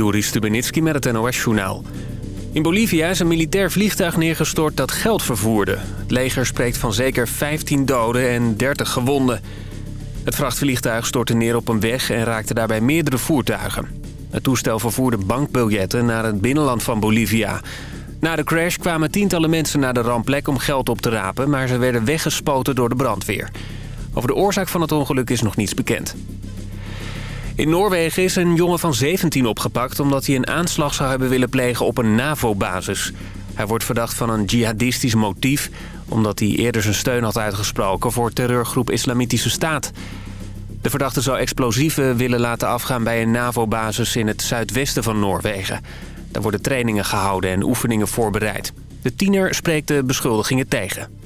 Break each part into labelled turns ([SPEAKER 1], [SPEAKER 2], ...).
[SPEAKER 1] Joris Stubenitski met het NOS-journaal. In Bolivia is een militair vliegtuig neergestort dat geld vervoerde. Het leger spreekt van zeker 15 doden en 30 gewonden. Het vrachtvliegtuig stortte neer op een weg en raakte daarbij meerdere voertuigen. Het toestel vervoerde bankbiljetten naar het binnenland van Bolivia. Na de crash kwamen tientallen mensen naar de rampplek om geld op te rapen... maar ze werden weggespoten door de brandweer. Over de oorzaak van het ongeluk is nog niets bekend. In Noorwegen is een jongen van 17 opgepakt... omdat hij een aanslag zou hebben willen plegen op een NAVO-basis. Hij wordt verdacht van een jihadistisch motief... omdat hij eerder zijn steun had uitgesproken voor terreurgroep Islamitische Staat. De verdachte zou explosieven willen laten afgaan bij een NAVO-basis... in het zuidwesten van Noorwegen. Daar worden trainingen gehouden en oefeningen voorbereid. De tiener spreekt de beschuldigingen tegen.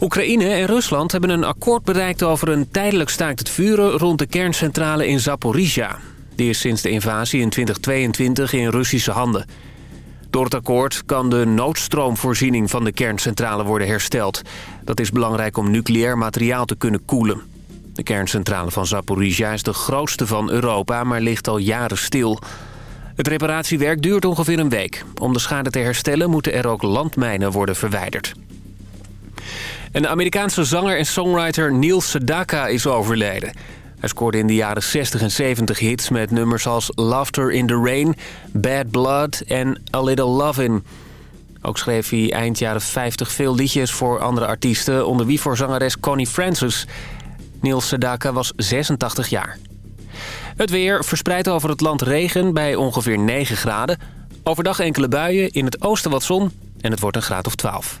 [SPEAKER 1] Oekraïne en Rusland hebben een akkoord bereikt over een tijdelijk staakt het vuren rond de kerncentrale in Zaporizhia. Die is sinds de invasie in 2022 in Russische handen. Door het akkoord kan de noodstroomvoorziening van de kerncentrale worden hersteld. Dat is belangrijk om nucleair materiaal te kunnen koelen. De kerncentrale van Zaporizhia is de grootste van Europa, maar ligt al jaren stil. Het reparatiewerk duurt ongeveer een week. Om de schade te herstellen moeten er ook landmijnen worden verwijderd. En de Amerikaanse zanger en songwriter Neil Sedaka is overleden. Hij scoorde in de jaren 60 en 70 hits met nummers als Laughter in the Rain, Bad Blood en A Little Lovin'. Ook schreef hij eind jaren 50 veel liedjes voor andere artiesten... onder wie voor zangeres Connie Francis. Neil Sedaka was 86 jaar. Het weer verspreidt over het land regen bij ongeveer 9 graden. Overdag enkele buien, in het oosten wat zon en het wordt een graad of 12.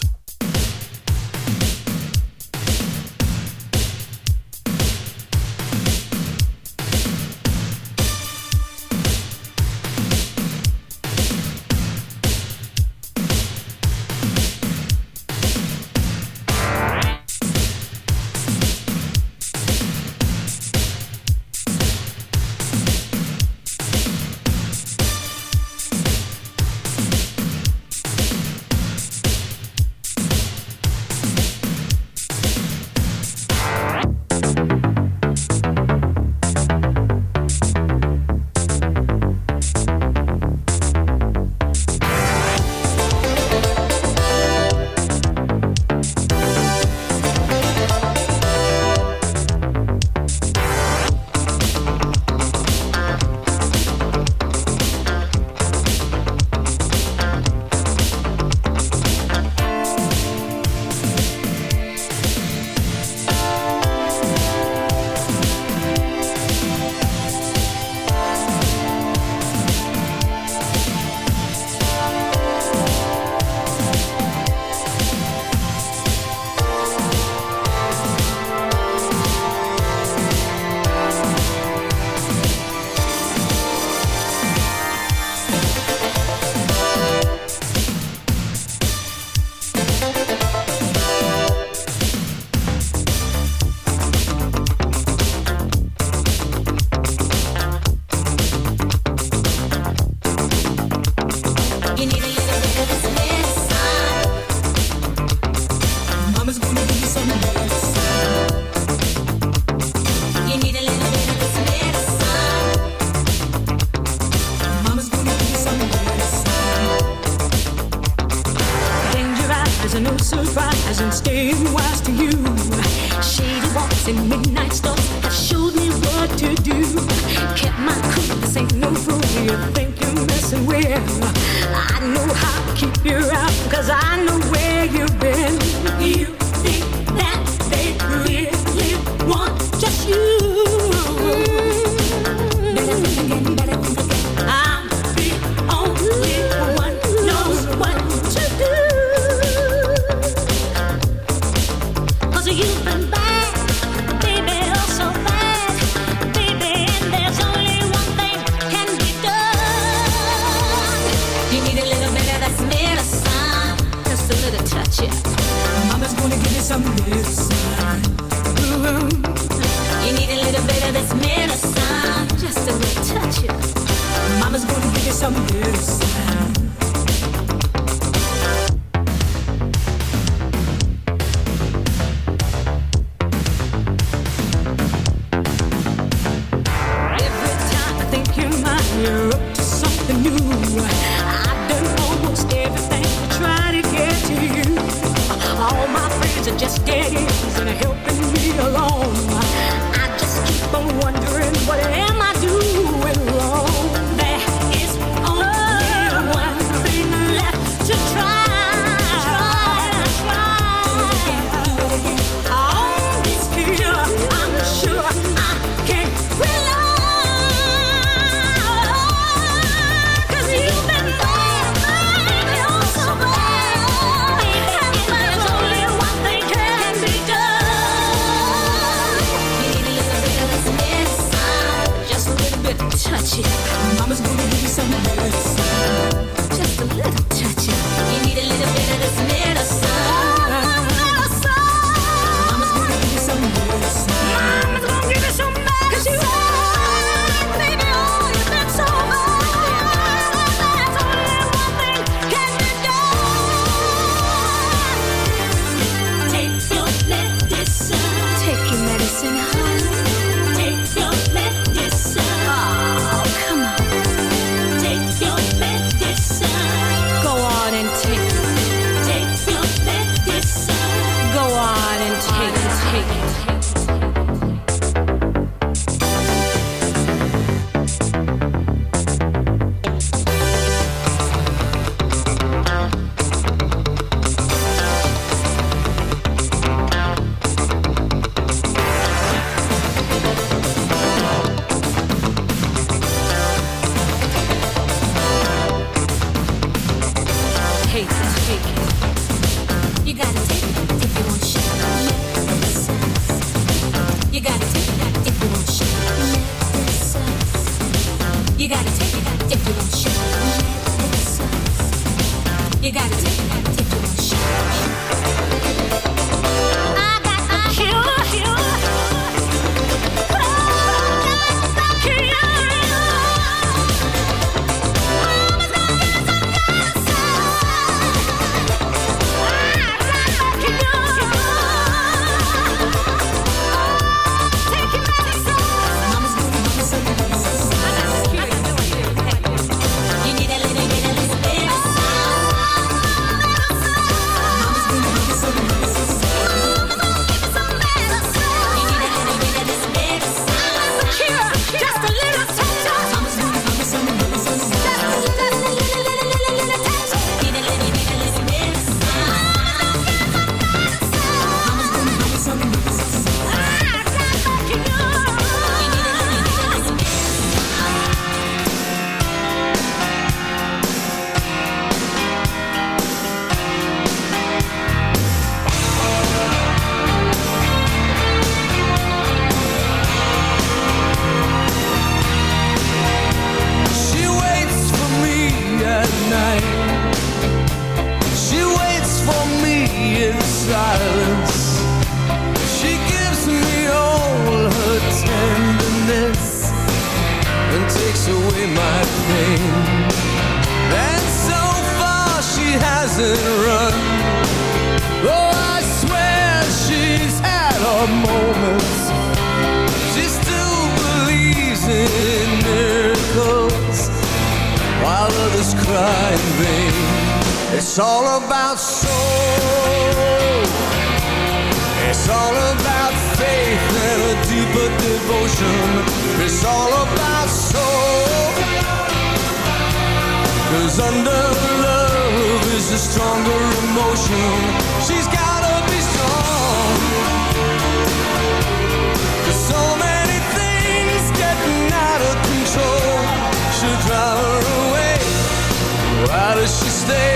[SPEAKER 2] day.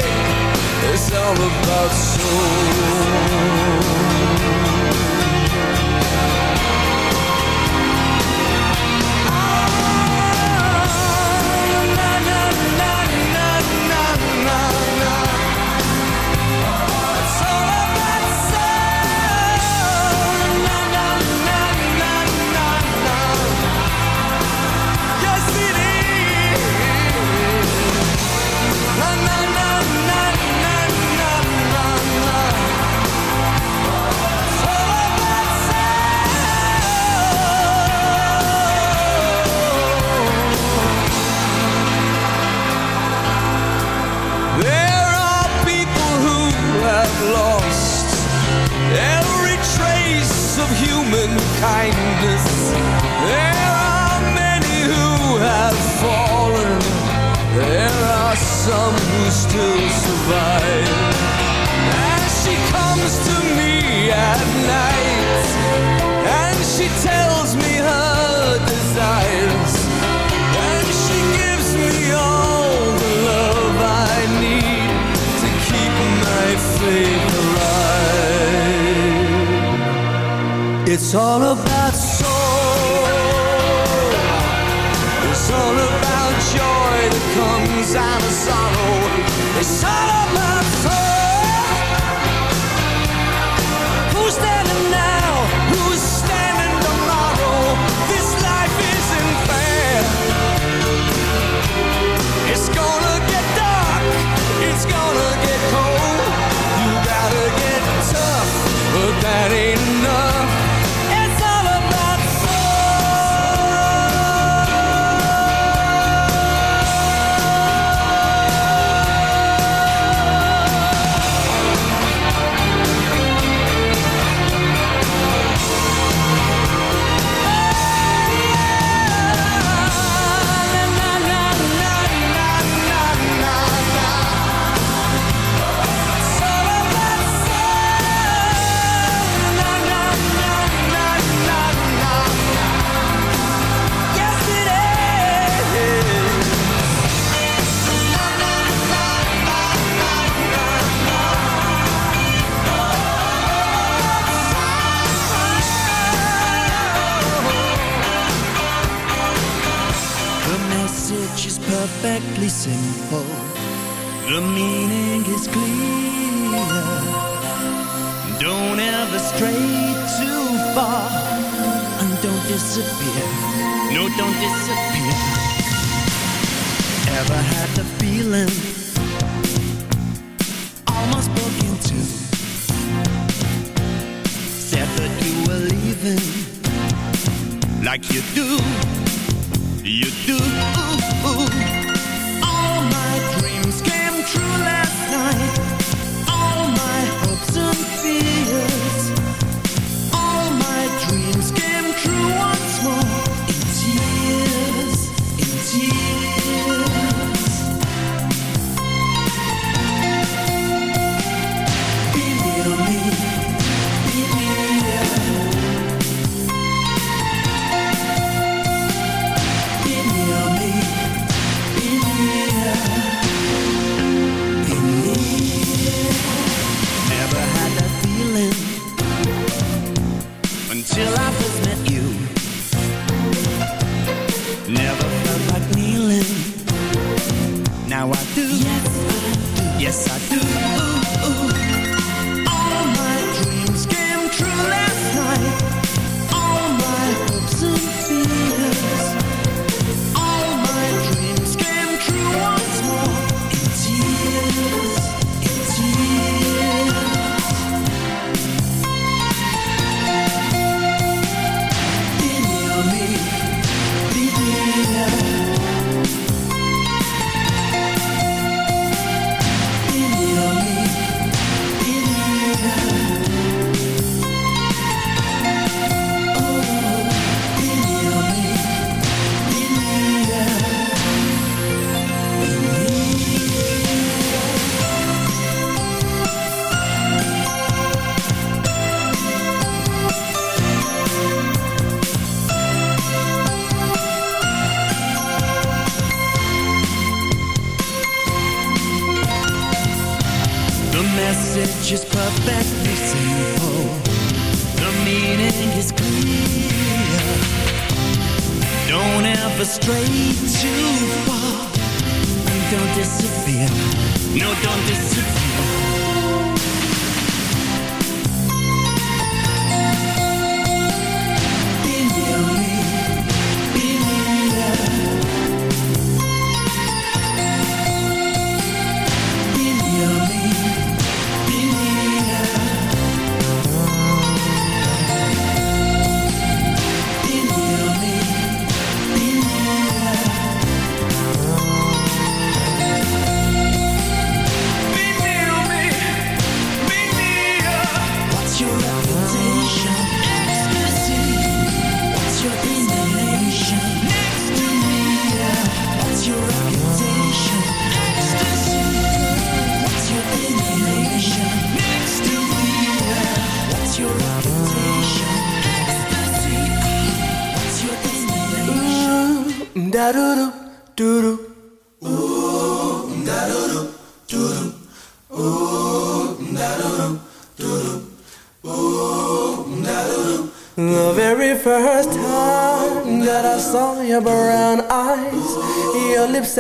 [SPEAKER 2] Is all about soul. kindness. There are many who have fallen. There are some who still survive. As she comes to me at night. It's all about soul. It's all about joy that comes out of soul.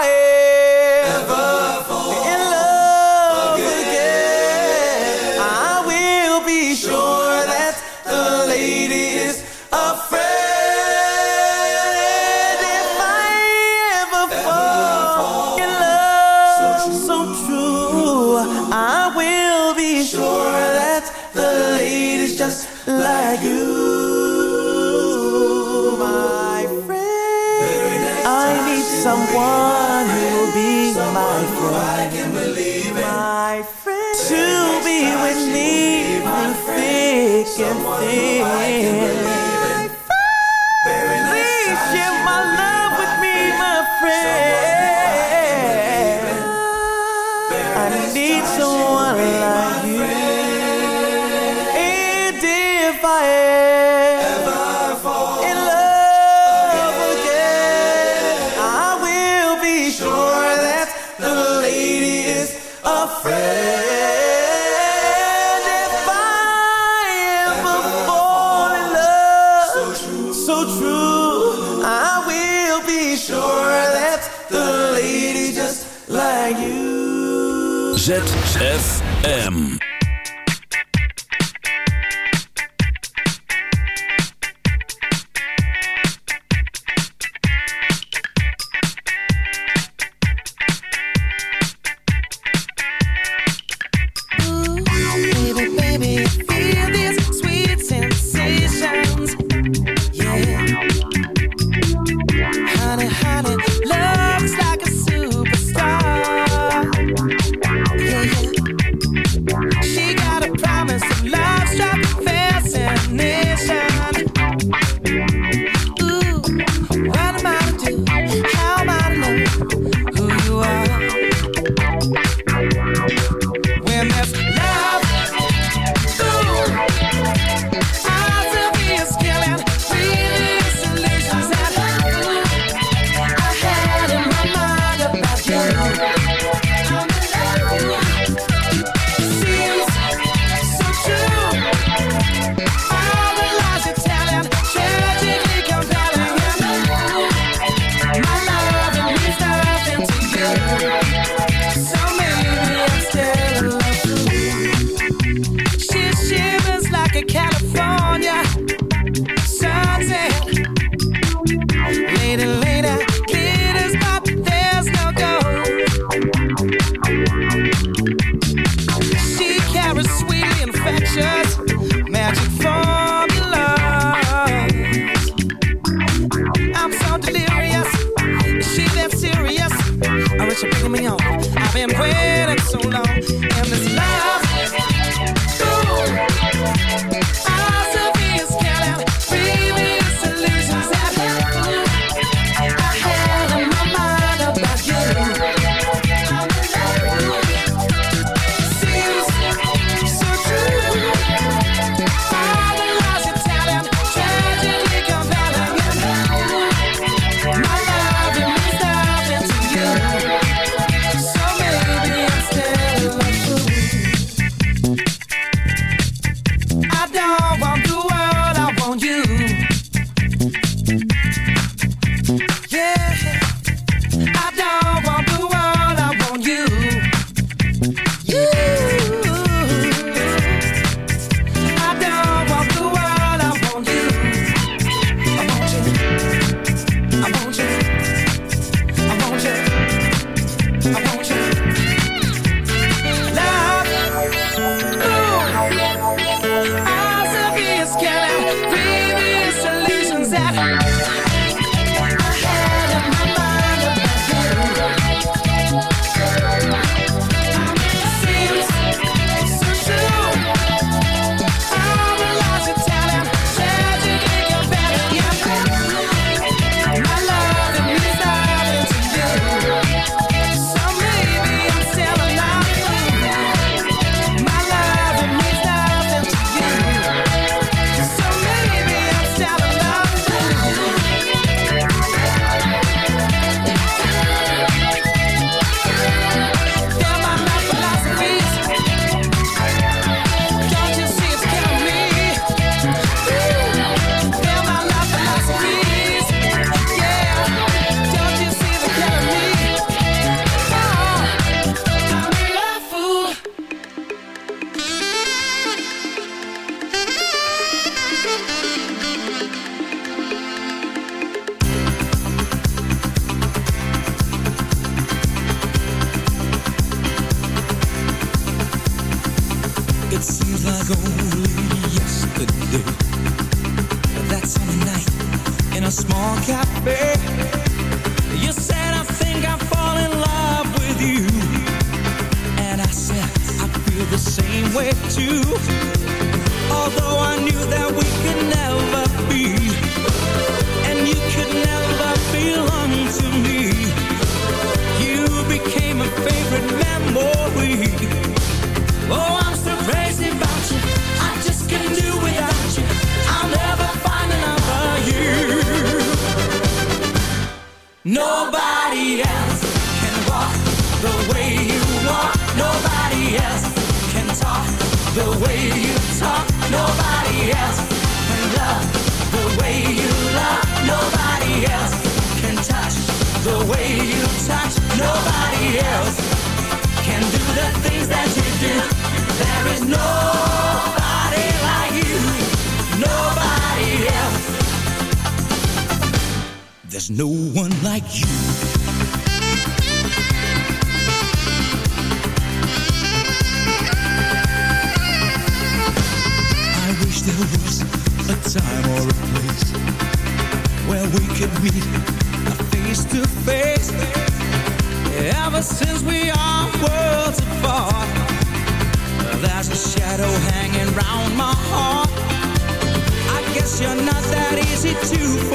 [SPEAKER 3] Aê! ZFM.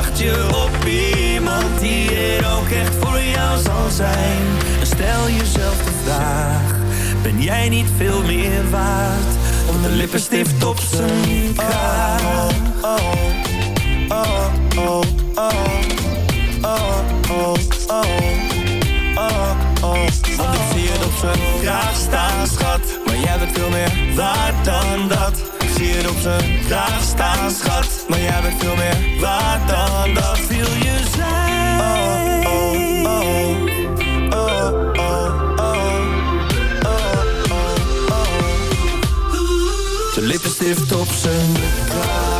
[SPEAKER 4] wacht je op iemand die er ook echt voor jou zal zijn. En stel jezelf de vraag, ben jij niet veel meer waard? Om de lippenstift op zijn kraag.
[SPEAKER 5] Oh, oh, oh, oh, oh, oh, oh, Want ik zie het op zijn vraag staan, schat. Maar jij bent veel meer waard dan dat Zie het op zijn graag staan, schat. Maar jij bent veel meer waard dan dat.
[SPEAKER 4] Wil je zijn?
[SPEAKER 5] Oh, oh, oh. Oh, oh, oh.
[SPEAKER 4] Op zijn kraag.